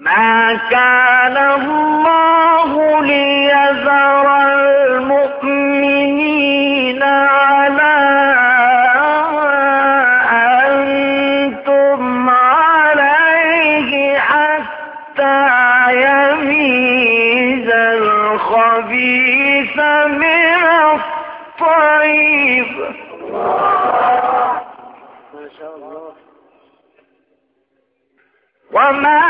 ما كان الله ليذر المؤمنين على أنتم عليه حتى يميز الخبيث من الطيب. ما شاء الله. وما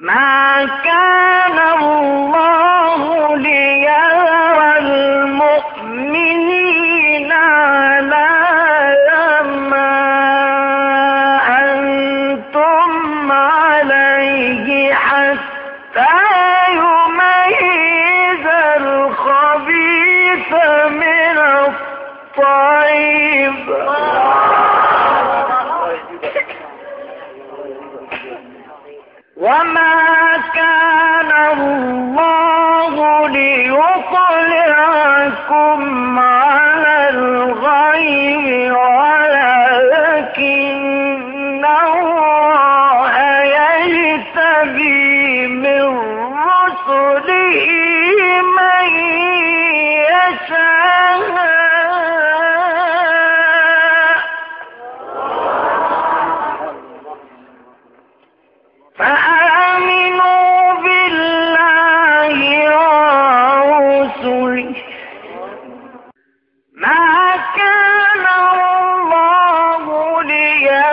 ما كان وما كان الله ليطلعكم على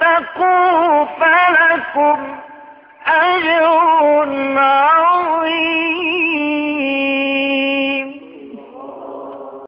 وتتقوا فلكم أجر عظيم.